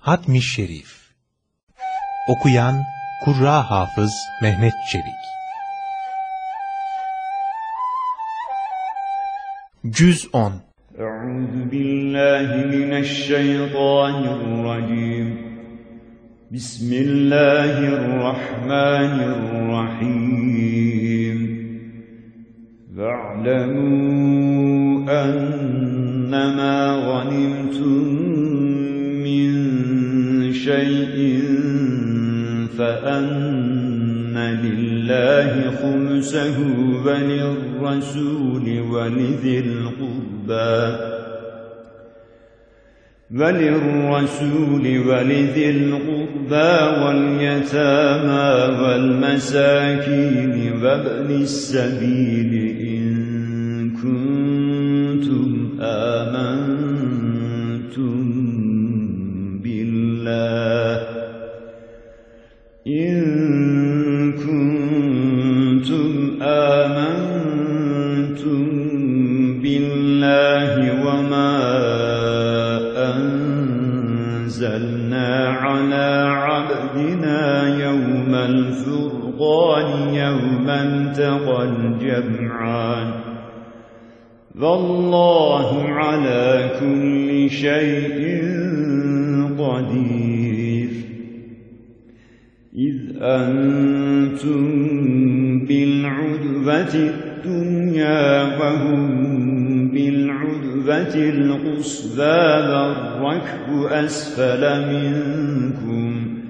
Hatmi Şerif. Okuyan Kurra Hafız Mehmet Çelik. Cüz 10 Euzu billahi mineşşeytanirracim. Bismillahirrahmanirrahim. Ve'lemûn شيء فأن لله خمسه وللرسول ولذي القربى. وللرسول ولذي القربى واليتامى والمساكين وابن السبيل وهم بالعدوة القصبى والركب أسفل منكم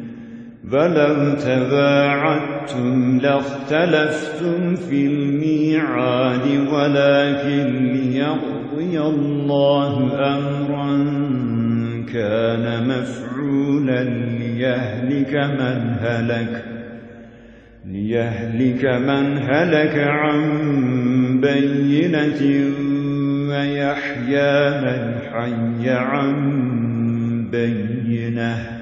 ولو تباعدتم لاختلفتم في الميعاد ولكن ليقضي الله أمرا كان مفعولا ليهلك من هلك ليهلك من هلك عن بينة ويحيى من حي عن بينة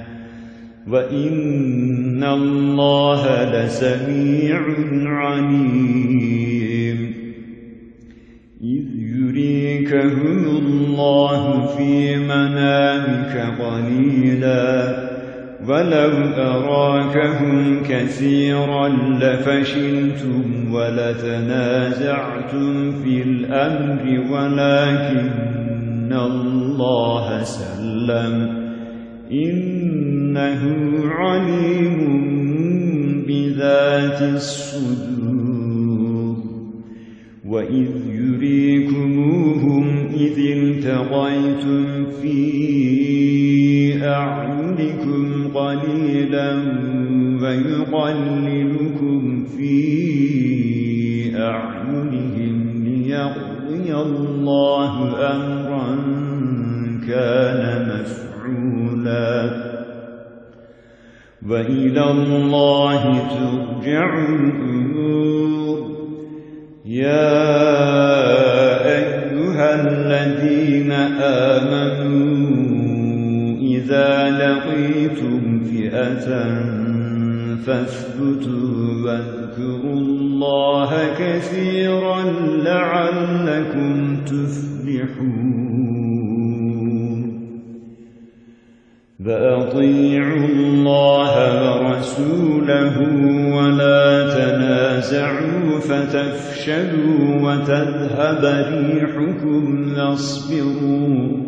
وإن الله لسميع عليم إذ يريكهم الله في منامك قليلا ولو أراكهم كثيرا لفشلتم ولتنازعتم في الأمر ولكن الله سلم إنه عليم بذات الصدور وإذ يريكموهم إذ التقيتم في أعينكم قليلا ويقللكم في أعينهم ليقضي الله أمرا كان مفعولا. وإلى الله ترجع الأمور. يا أيها الذين آمنوا إذا لقيتم فئة فاثبتوا واذكروا الله كثيرا لعلكم تفلحون فأطيعوا الله ورسوله ولا تنازعوا فتفشلوا وتذهب ريحكم واصبروا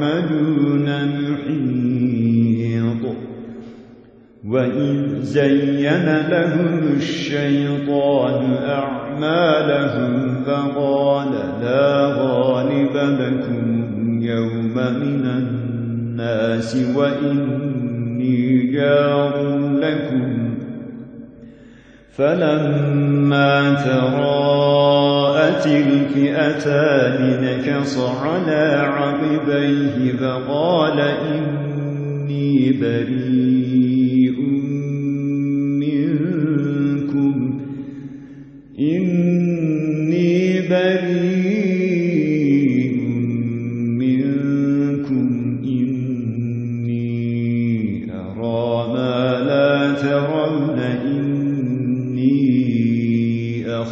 يعملون محيط وإذ زين لهم الشيطان أعمالهم فقال لا غالب لكم يوم من الناس وإني جار لكم فلما تراءت الفئتان نكص على عقبيه فقال إني بريء منكم. إني بريء منكم. إني أرى ما لا ترون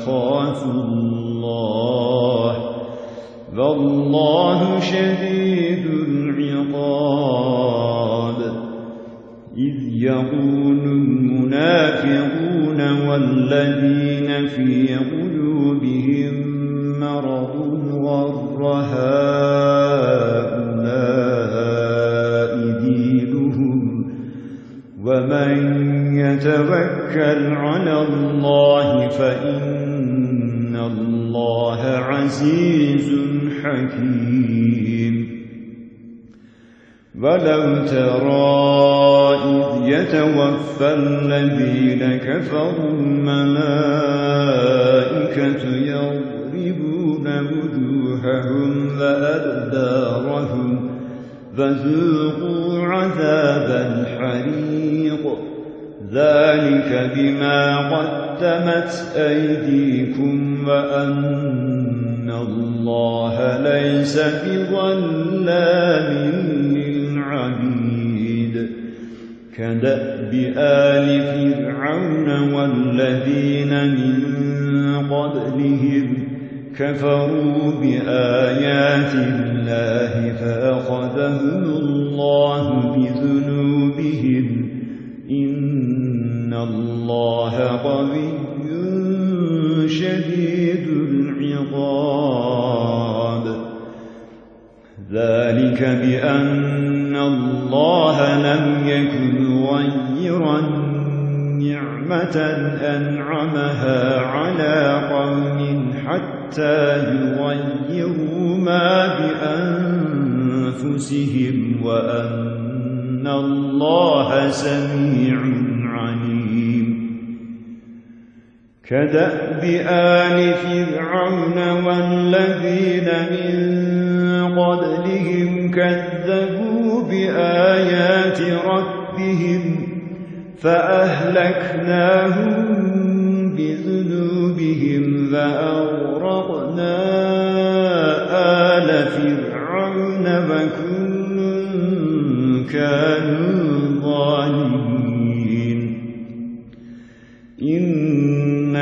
أخاف الله فالله شديد العقاب. إذ يقول المنافقون والذين في قلوبهم مرض غر هؤلاء دينهم ومن يتوكل على الله حكيم ولو ترى إذ يتوفى الذين كفروا الملائكة يضربون وجوههم وأدبارهم فذوقوا عذاب الحريق. ذلك بما قدمت أيديكم وأن الله ليس بظلام للعبيد. كدأب آل فرعون والذين من قبلهم كفروا بآيات الله فأخذهم الله بذنوبهم. إن الله قوي شديد العقاب. ذلك بأن الله لم يكن غيرا نعمة أنعمها على قوم حتى يغيروا ما بأنفسهم وأن الله سميع كدأب آل فرعون والذين من قبلهم كذبوا بآيات ربهم فأهلكناهم بذنوبهم فأغرقنا آل فرعون وكل كانوا ظالمين.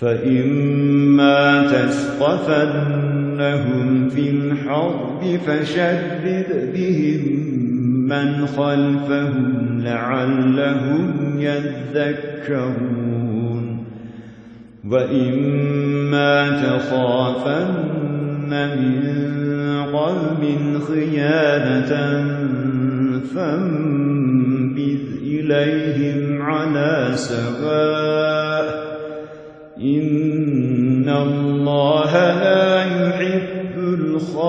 فإما تسقفنهم في الحرب فشدد بهم من خلفهم لعلهم يذكرون وإما تخافن من قوم خيانة فانبذ إليهم على سواء إن الله لا يحب الخائنين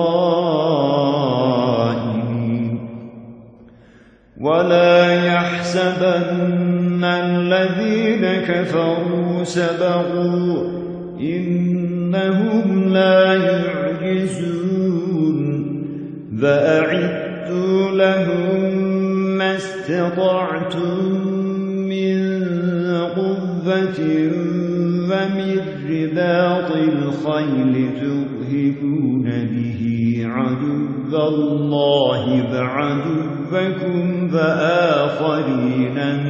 ولا يحسبن الذين كفروا سبقوا إنهم لا يعجزون فأعدوا لهم ما استطعتم رباط الخيل ترهبون به عدو الله بعدوكم فآخرين من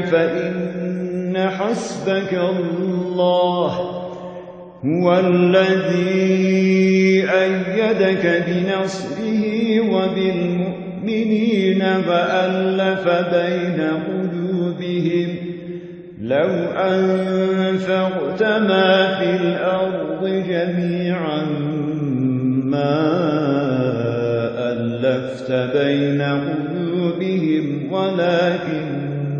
فإن حسبك الله هو الذي أيدك بنصره وبالمؤمنين فألف بين قلوبهم لو أنفقت ما في الأرض جميعا ما ألفت بين قلوبهم ولكن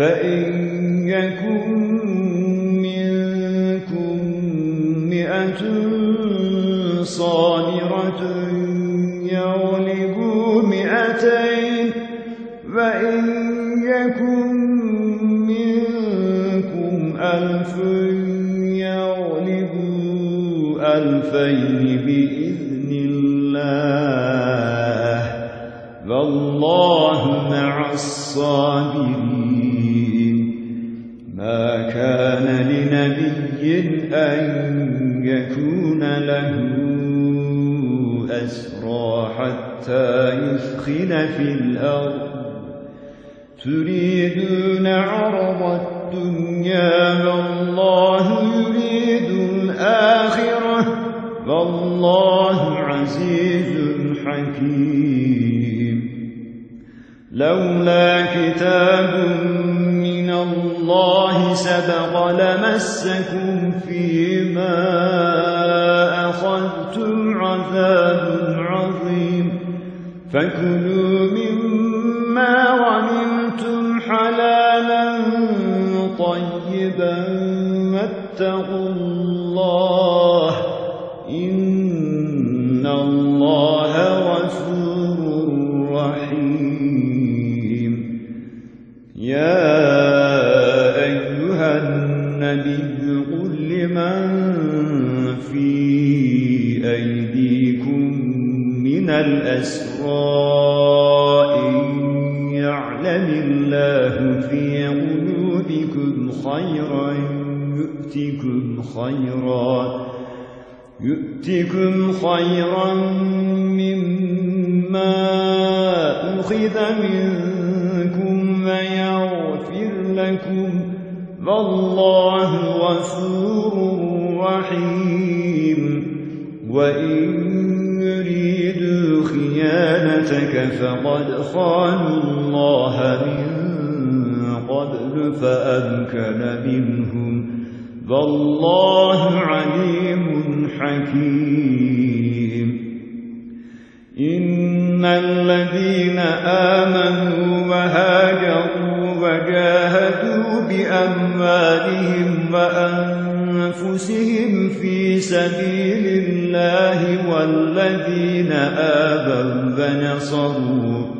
فإن يكن منكم مئة صابرة يغلبوا مئتين فإن يكن منكم ألف يغلبوا ألفين بإذن الله والله مع الصابرين. أن يكون له أسرى حتى يثخن في الأرض تريدون عرض الدنيا فأمكن منهم. والله عليم حكيم. إن الذين آمنوا وهاجروا وجاهدوا بأموالهم وأنفسهم في سبيل الله والذين آبوا ونصروا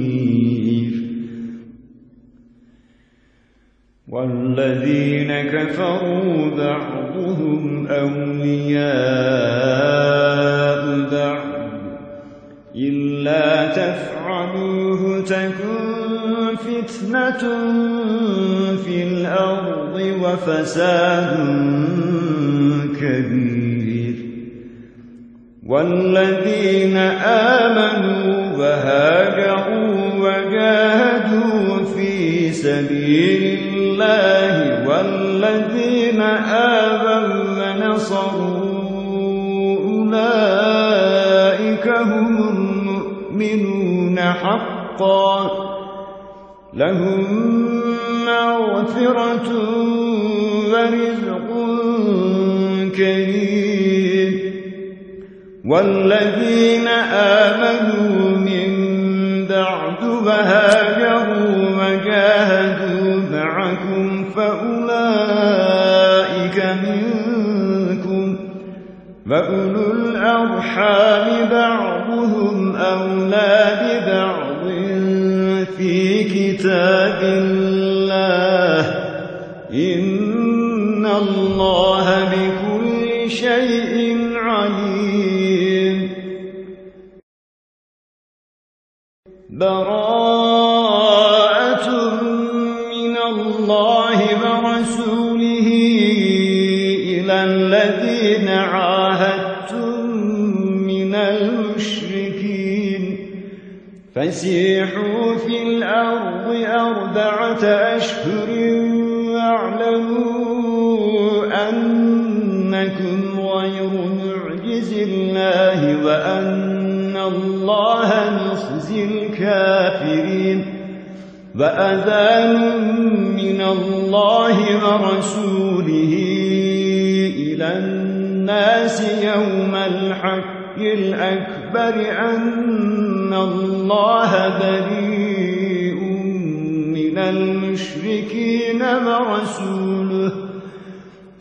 والذين كفروا بعضهم أولياء بعض. إلا تفعلوه تكن فتنة في الأرض وفساد كبير. والذين آمنوا وهاجروا وجاهدوا في سبيل حقا لهم مغفرة ورزق كريم. والذين آمنوا من بعد وهاجروا وجاهدوا معكم فأولئك منكم. فأولو الأرحام بعضهم كتاب الله إن الله بكل شيء المشركين ورسوله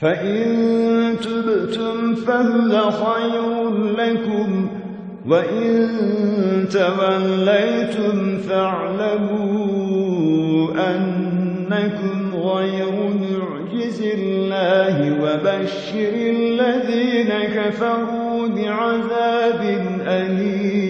فإن تبتم فهو خير لكم وإن توليتم فاعلموا أنكم غير معجز الله وبشر الذين كفروا بعذاب أليم.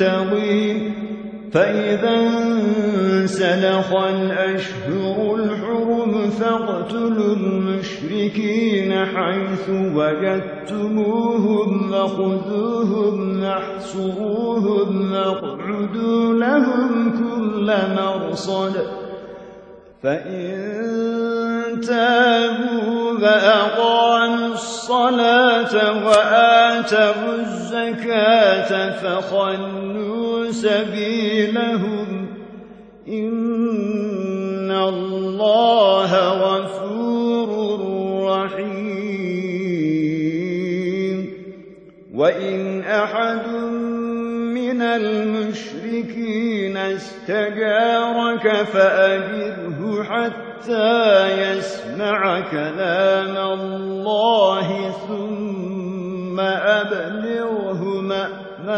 المتقين فإذا انسلخ الأشهر الحرم فاقتلوا المشركين حيث وجدتموهم وخذوهم واحصروهم واقعدوا لهم كل مرصد. فإن تابوا وأقاموا الصلاة وآتوا الزكاة فخلوا سبيلهم إن الله غفور رحيم وإن أحد من المشركين استجارك فأجره حتى يسمع كلام الله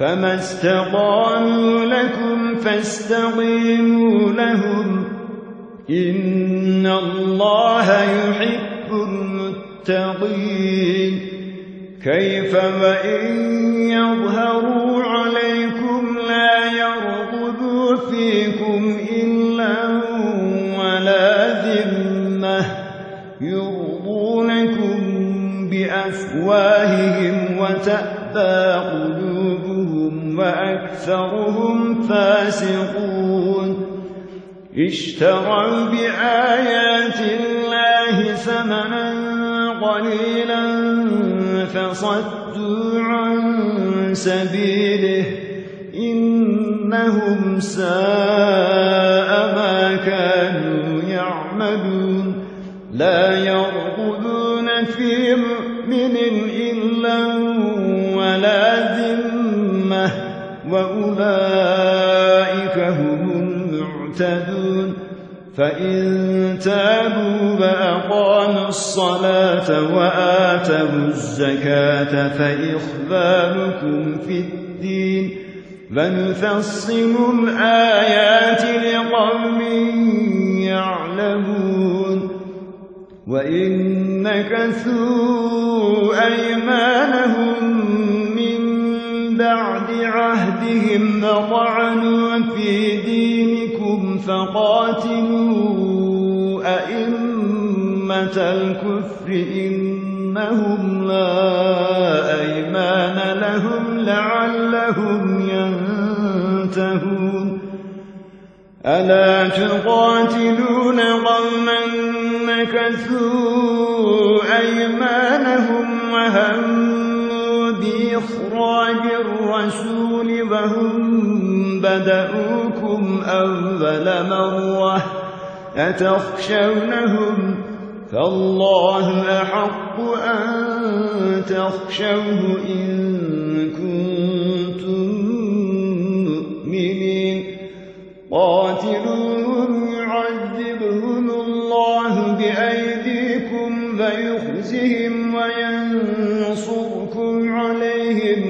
فما استقاموا لكم فاستقيموا لهم إن الله يحب المتقين كيف وإن يظهروا عليكم لا يرغبوا فيكم إلا ولا ذمة يرضونكم بأفواههم وتأبى وأكثرهم فاسقون. اشتروا بآيات الله ثمنا قليلا فصدوا عن سبيله. إنهم ساء ما كانوا يعملون. لا يرغبون في مؤمن إلا ولا ذمة وأولئك هم المعتدون. فإن تابوا وأقاموا الصلاة وآتوا الزكاة فإخباركم في الدين. ونفصل الآيات لقوم يعلمون. وإن نكثوا أيمانهم بعد عهدهم وطعنوا في دينكم فقاتلوا أئمة الكفر إنهم لا أيمان لهم لعلهم ينتهون. ألا تقاتلون قوما نكثوا أيمانهم وهموا بإخراج الرسول وهم بدأوكم أول مرة أتخشونهم فالله أحق أن تخشوه إن كنتم مؤمنين. قاتلوهم يعذبهم الله بأيديكم فيخزهم وينصركم عليهم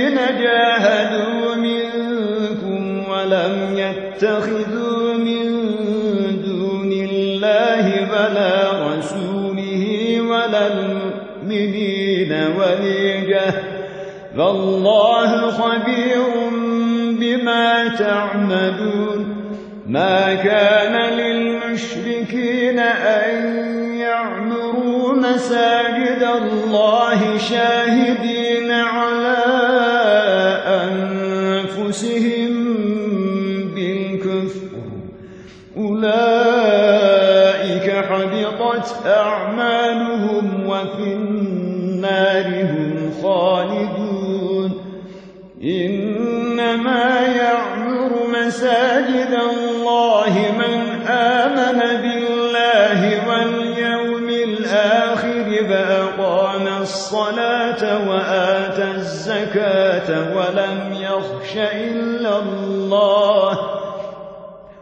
ولم يتخذوا من دون الله ولا رسوله ولا المؤمنين وليجة فالله خبير بما تعملون ما كان للمشركين أن يعمروا مساجد الله شاهدين على أعمالهم وفي النار هم خالدون. إنما يعمر مساجد الله من آمن بالله واليوم الآخر فأقام الصلاة وآتى الزكاة ولم يخش إلا الله.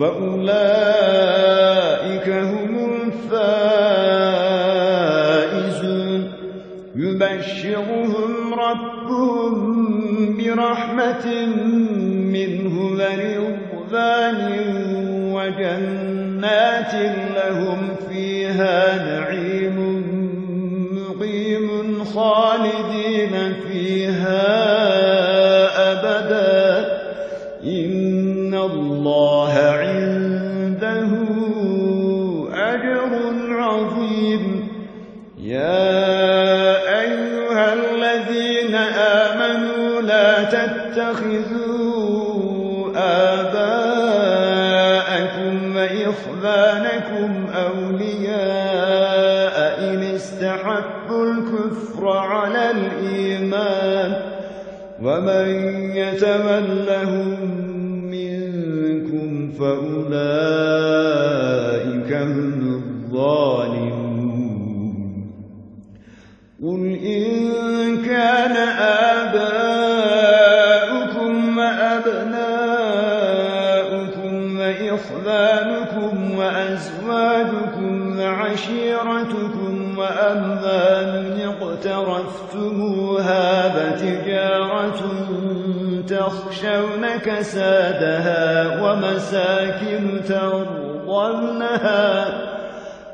وأولئك هم الفائزون. يبشرهم ربهم برحمة منه ورضوان وجنات لهم فيها ومن يتولهم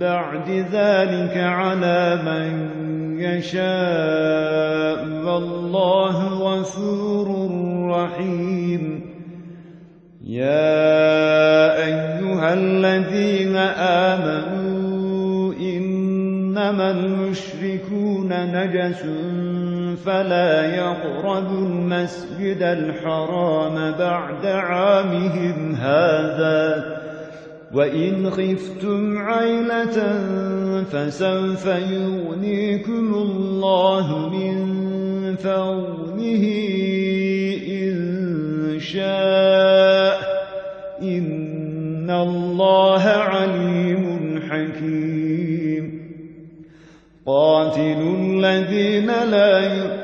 بعد ذلك على من يشاء والله غفور رحيم. يا أيها الذين آمنوا إنما المشركون نجس فلا يقربوا المسجد الحرام بعد عامهم هذا وإن خفتم عيلة فسوف يغنيكم الله من فضله إن شاء. إن الله عليم حكيم. قاتلوا الذين لا يؤمنون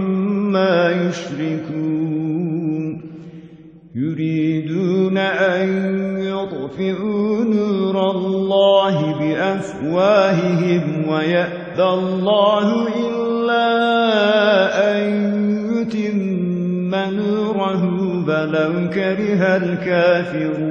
يشركون يريدون أن يطفئوا نور الله بأفواههم ويأتى الله إلا أن يتم نوره. بلو كره الكافرون.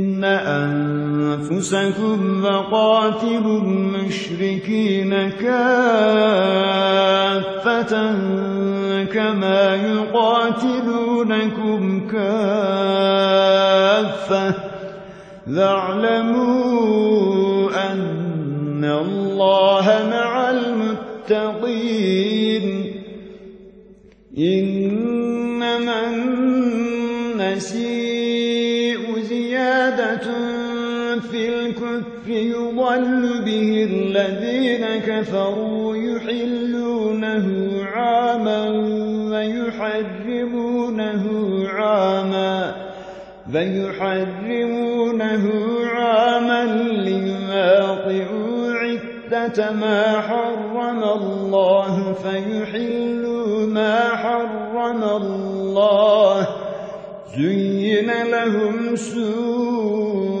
أنفسكم وقاتلوا المشركين كافة كما يقاتلونكم كافة. واعلموا أن الله مع المتقين. إنما الكفر يضل به الذين كفروا يحلونه عاما ويحرمونه عاما ويحرمونه عاما ليواطئوا عدة ما حرم الله فيحلوا ما حرم الله زين لهم سوء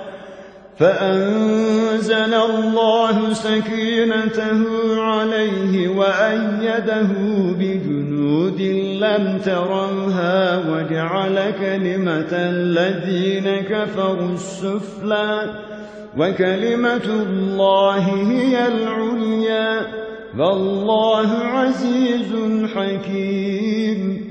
فأنزل الله سكينته عليه وأيده بجنود لم تروها وجعل كلمة الذين كفروا السفلى وكلمة الله هي العليا. فالله عزيز حكيم.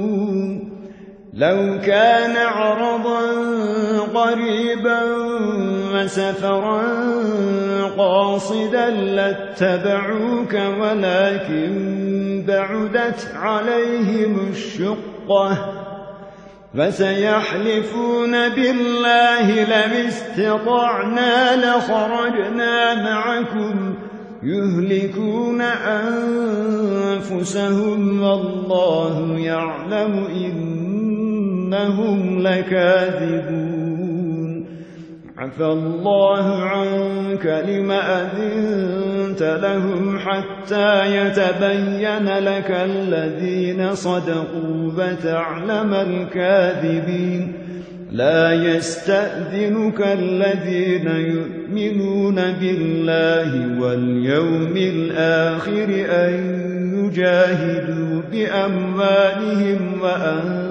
لو كان عرضا قريبا وسفرا قاصدا لاتبعوك ولكن بعدت عليهم الشقة فسيحلفون بالله لم استطعنا لخرجنا معكم يهلكون أنفسهم والله يعلم إنهم لكاذبون. عفى الله عنك لم أذنت لهم حتى يتبين لك الذين صدقوا فتعلم الكاذبين. لا يستأذنك الذين يؤمنون بالله واليوم الآخر أن يجاهدوا بأموالهم وأنفسهم.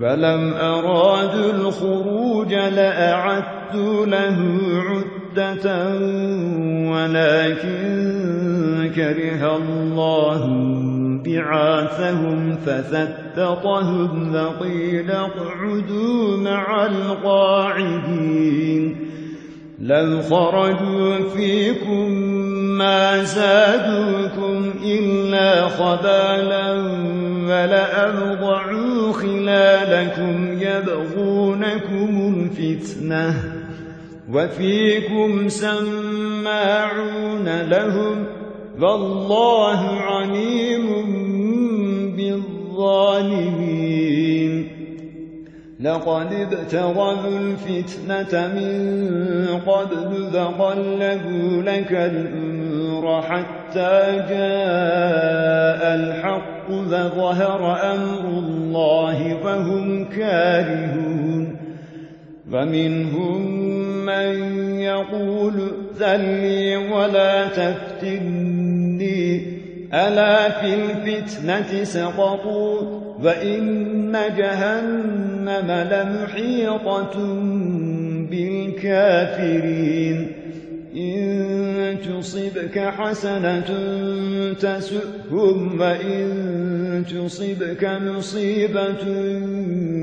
فلم أرادوا الخروج لأعدوا له عدة ولكن كره الله بعاثهم فثبطهم فقيل اقعدوا مع القاعدين لو خرجوا فيكم ما زادوكم إلا خبالا ولأبضعوا خلالكم يبغونكم الفتنة وفيكم سماعون لهم والله عليم بالظالمين لقد ابتغوا الفتنة من قبل فقلبوا لك الأمور حتى جاء الحق فظهر أمر الله فهم كارهون ومنهم من يقول ذلي ولا تفتني ألا في الفتنة سقطوا وإن جهنم لمحيطة بالكافرين إن تصبك حسنة تسؤهم وإن تصبك مصيبة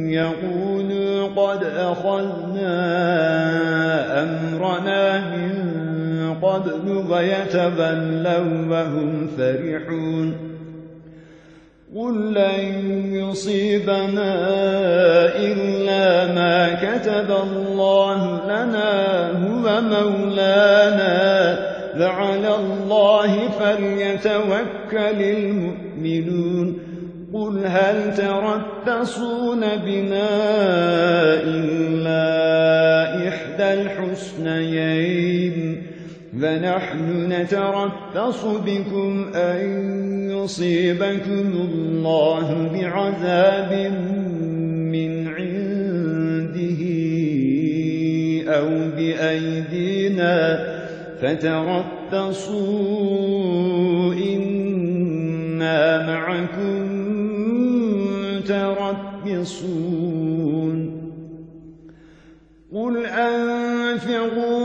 يقولوا قد أخذنا أمرنا من قبل ويتبلوا وهم فرحون قل لن يصيبنا إلا ما كتب الله لنا هو مولانا. فعلى الله فليتوكل المؤمنون. قل هل تربصون بنا إلا إحدى الحسنيين؟ فنحن نتربص بكم أن يصيبكم الله بعذاب من عنده أو بأيدينا فتربصوا إنا معكم تربصون قل أنفقوا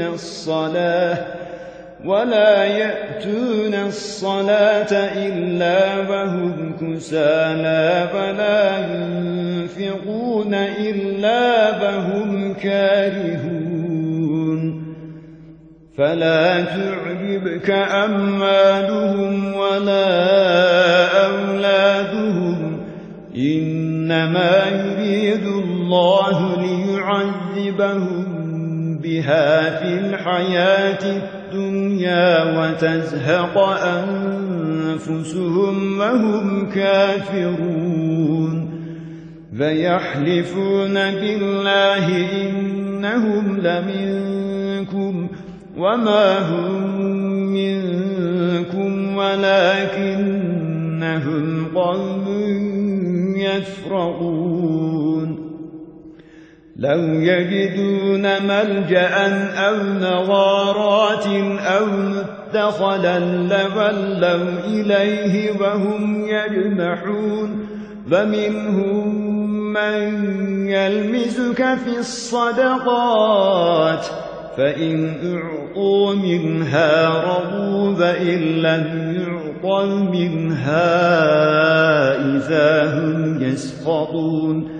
الصلاة ولا يأتون الصلاة إلا وهم كسالا ولا ينفقون إلا وهم كارهون فلا تعجبك أموالهم ولا أولادهم إنما يريد الله ليعذبهم بها في الحياة الدنيا وتزهق أنفسهم وهم كافرون فيحلفون بالله إنهم لمنكم وما هم منكم ولكنهم قوم يفرقون لو يجدون ملجأ أو نغارات أو متخلا لولوا إليه وهم يجمحون. فمنهم من يلمزك في الصدقات فإن أعطوا منها رضوا فإن لم يعطوا منها إذا هم يسخطون.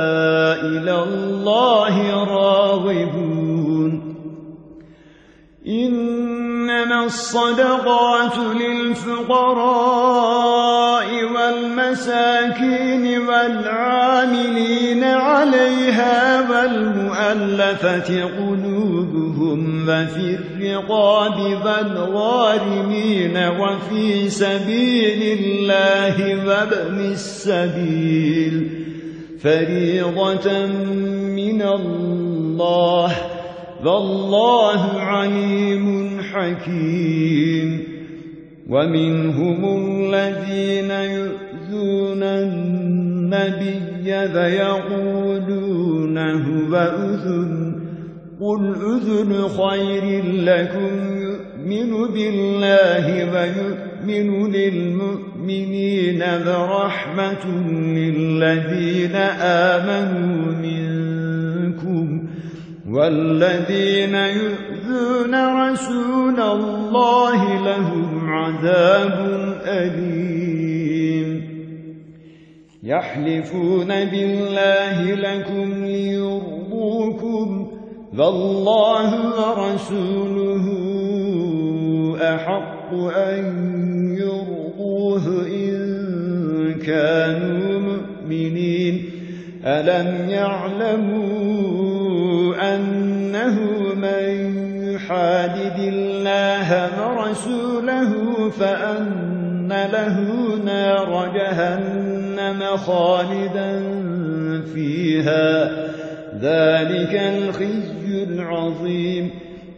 إلى الله راغبون. إنما الصدقات للفقراء والمساكين والعاملين عليها والمؤلفة قلوبهم وفي الرقاب والغارمين وفي سبيل الله وابن السبيل. فريضة من الله. والله عليم حكيم. ومنهم الذين يؤذون النبي فيقولون هو أذن. قل أذن خير لكم. يؤمن بالله ويؤمن للمؤمنين برحمة للذين آمنوا منكم والذين يؤذون رسول الله لهم عذاب أليم. يحلفون بالله لكم ليرضوكم فالله ورسوله أحق أن يرضوه إن كانوا مؤمنين ألم يعلموا أنه من يحادد الله ورسوله فأن له نار جهنم خالدا فيها ذلك الخزي العظيم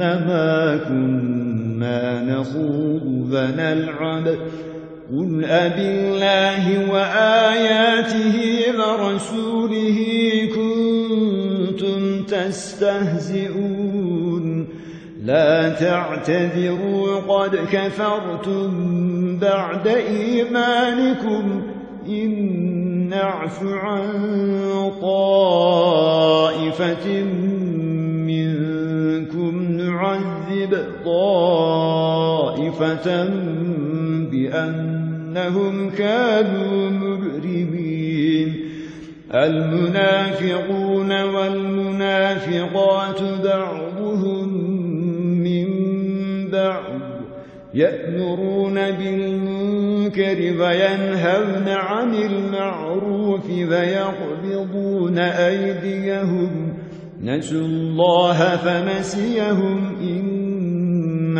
إنما كنا نخوض ونلعب قل أبالله وآياته ورسوله كنتم تستهزئون. لا تعتذروا قد كفرتم بعد إيمانكم. إن نعف عن طائفة طائفة بأنهم كانوا مجرمين المنافقون والمنافقات بعضهم من بعض يأمرون بالمنكر وينهون عن المعروف ويقبضون أيديهم. نسوا الله فنسيهم إن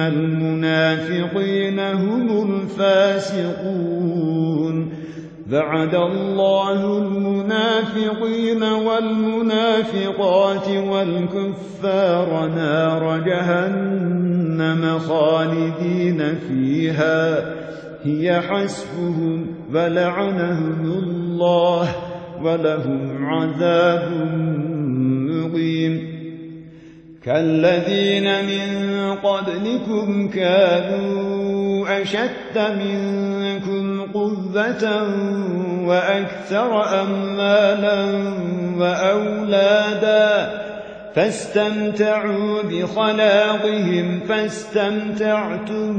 المنافقين هم الفاسقون. بعد الله المنافقين والمنافقات والكفار نار جهنم خالدين فيها. هي حسبهم ولعنهم الله ولهم عذاب مقيم. كالذين من قبلكم كانوا أشد منكم قذة وأكثر أمالا وأولادا فاستمتعوا بخلاقهم فاستمتعتم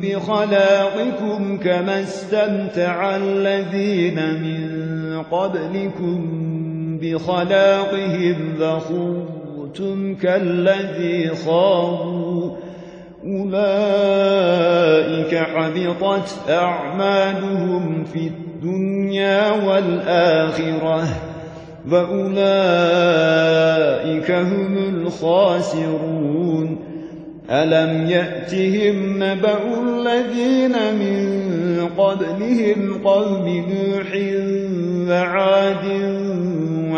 بخلاقكم كما استمتع الذين من قبلكم بخلاقهم فخذتم كالذي خاضوا أولئك حبطت أعمالهم في الدنيا والآخرة وأولئك هم الخاسرون. ألم يأتهم نبأ الذين من قبلهم قوم نوح وعاد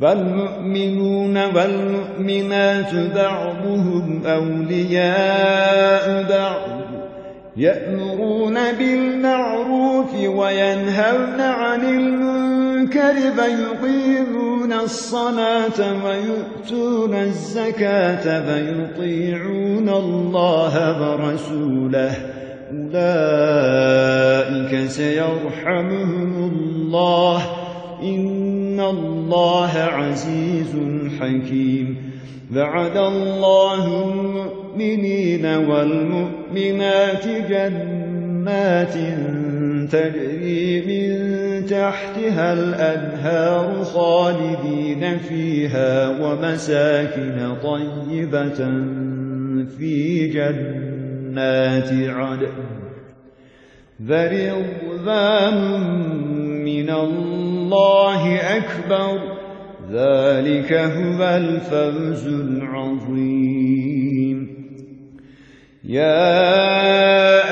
والمؤمنون والمؤمنات بعضهم أولياء بعض يأمرون بالمعروف وينهون عن المنكر فيقيمون الصلاة ويؤتون الزكاة فيطيعون الله ورسوله. أولئك سيرحمهم الله. إن الله عزيز حكيم بعد الله المؤمنين والمؤمنات جنات تجري من تحتها الأنهار خالدين فيها ومساكن طيبة في جنات عدن فرضوان من الله أكبر. ذلك هو الفوز العظيم. يا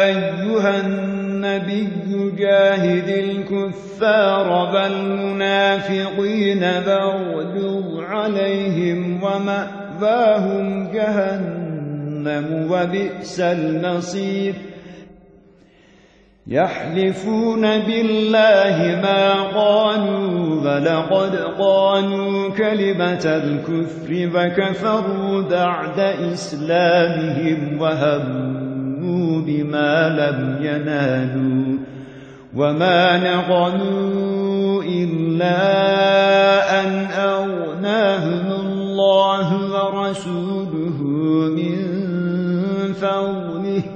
أيها النبي جاهد الكفار والمنافقين فاغلظ عليهم ومأواهم جهنم وبئس المصير. يحلفون بالله ما قالوا ولقد قالوا كلمة الكفر فكفروا بعد إسلامهم وهموا بما لم ينالوا. وما نقنوا إلا أن أغناهم الله ورسوله من فضله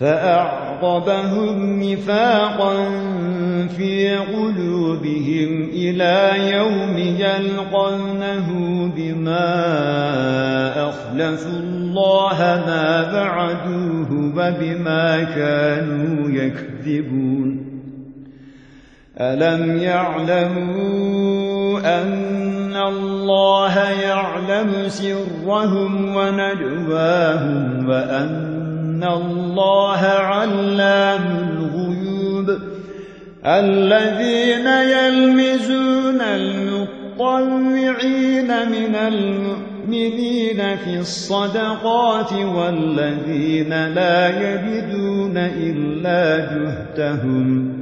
فأعقبهم نفاقا في قلوبهم إلى يوم يلقونه بما أخلفوا الله ما بعدوه وبما كانوا يكذبون. ألم يعلموا أن الله يعلم سرهم ونجواهم وأن الله علام الغيوب الذين يلمزون المطوعين من المؤمنين في الصدقات والذين لا يجدون إلا جهتهم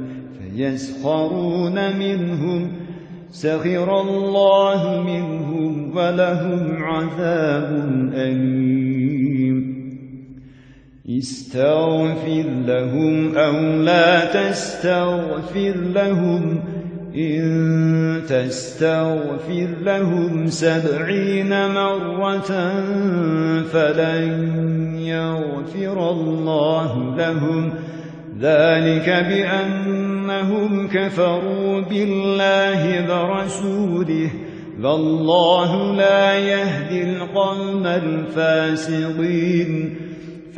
يسخرون منهم. سخر الله منهم ولهم عذاب أليم. استغفر لهم أو لا تستغفر لهم إن تستغفر لهم سبعين مرة فلن يغفر الله لهم. ذلك بأنهم كفروا بالله ورسوله. والله لا يهدي القوم الفاسقين.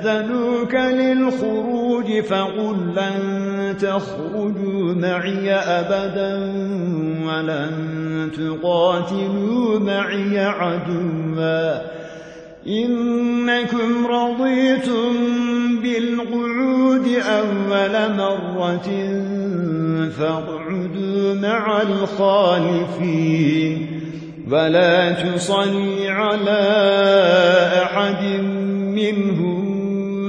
فاستأذنوك للخروج فقل لن تخرجوا معي أبدا ولن تقاتلوا معي عدواً. إنكم رضيتم بالقعود أول مرة فاقعدوا مع الخالفين. ولا تصل على أحد منهم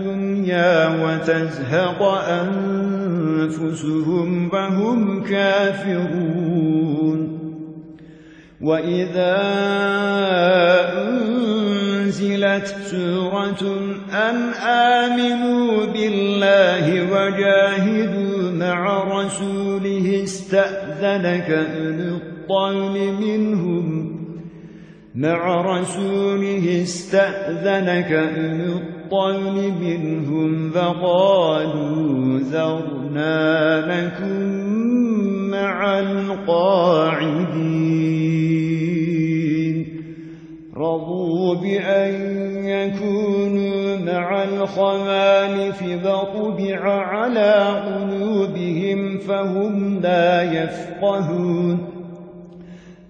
الدنيا وتزهق أنفسهم وهم كافرون. وإذا أنزلت سورة أن آمنوا بالله وجاهدوا مع رسوله استأذنك أولو الطول منهم. مع رسوله استأذنك أولو الطول منهم فقالوا ذرنا لكم مع القاعدين. رضوا بأن يكونوا مع الخوالف فطبع على قلوبهم فهم لا يفقهون.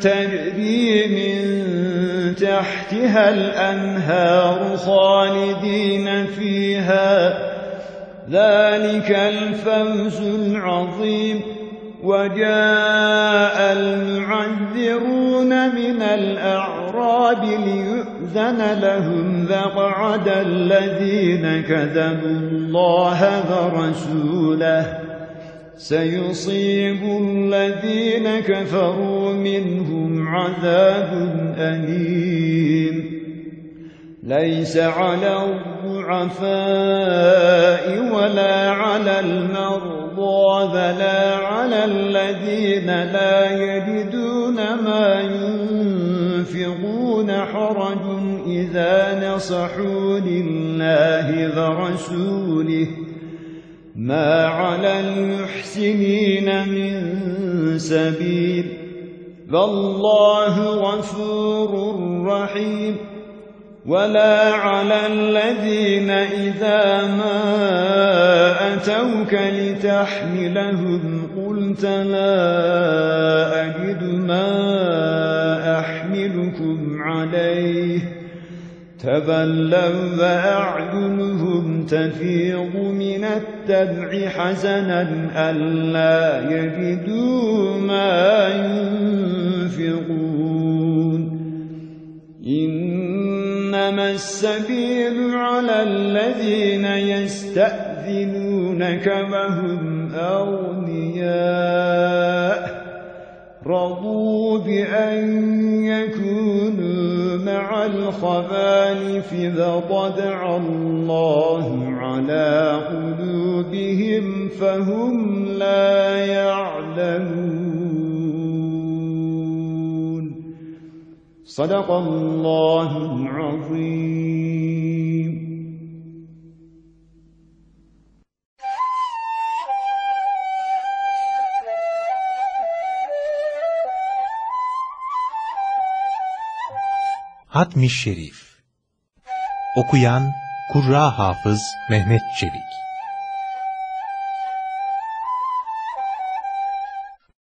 تجري من تحتها الأنهار خالدين فيها. ذلك الفوز العظيم. وجاء المعذرون من الأعراب ليؤذن لهم فقعد الذين كذبوا الله ورسوله. سيصيب الذين كفروا منهم عذاب أليم. ليس على الضعفاء ولا على المرضى ولا على الذين لا يجدون ما ينفقون حرج إذا نصحوا لله ورسوله. ما على المحسنين من سبيل فالله غفور رحيم ولا على الذين إذا ما أتوك لتحملهم قلت لا أجد ما أحملكم عليه تبلوا وأعينهم تفيض من التبع حزنا ألا يجدوا ما ينفقون. إنما السبيل على الذين يستأذنونك وهم أغنياء. رضوا بأن يكونوا مع الخبالف فطدع الله على قلوبهم فهم لا يعلمون. صدق الله العظيم. Hatmiş Şerif. Okuyan Kurra Hafız Mehmet Çelik